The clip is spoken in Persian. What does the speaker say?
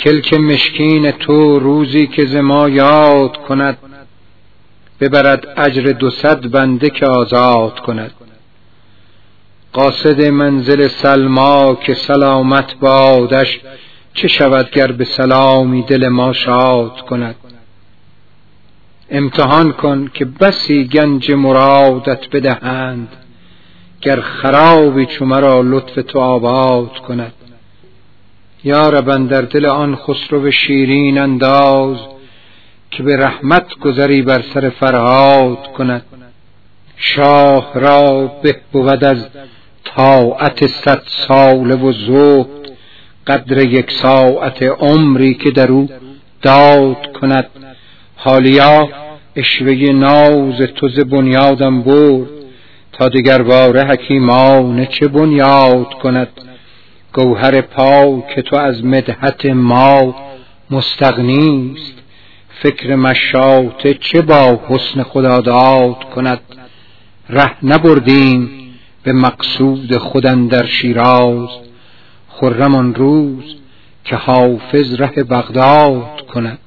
کلک مشکین تو روزی که ز ما یاد کند ببرد اجر دو صد بنده که آزاد کند. قاصد منزل سلما که سلامت بادش چه شود گر به سلامی دل ما شاد کند؟ امتحان کن که بسی گنج مرادت بدهند گر خرابی چو مرا لطف تو آباد کند. یا رب در دل آن خسرو شیرین انداز که به رحمت گذری بر سر فرهاد کند. شاه را به بود از طاعت صد ساله و زهد قدر یک ساعت عمری که در او داد کند. حالیا اشوه ناز تو ز بنیادم برد تا دیگر باره حکیمانه چه بنیاد کند. گوهر پاک تو از مدحت ما مستغنیست فکر مشاطه چه با حسن خدا داد کند؟ ره نبردیم به مقصود خودن در شیراز. خرم آن روز که حافظ ره بغداد کند.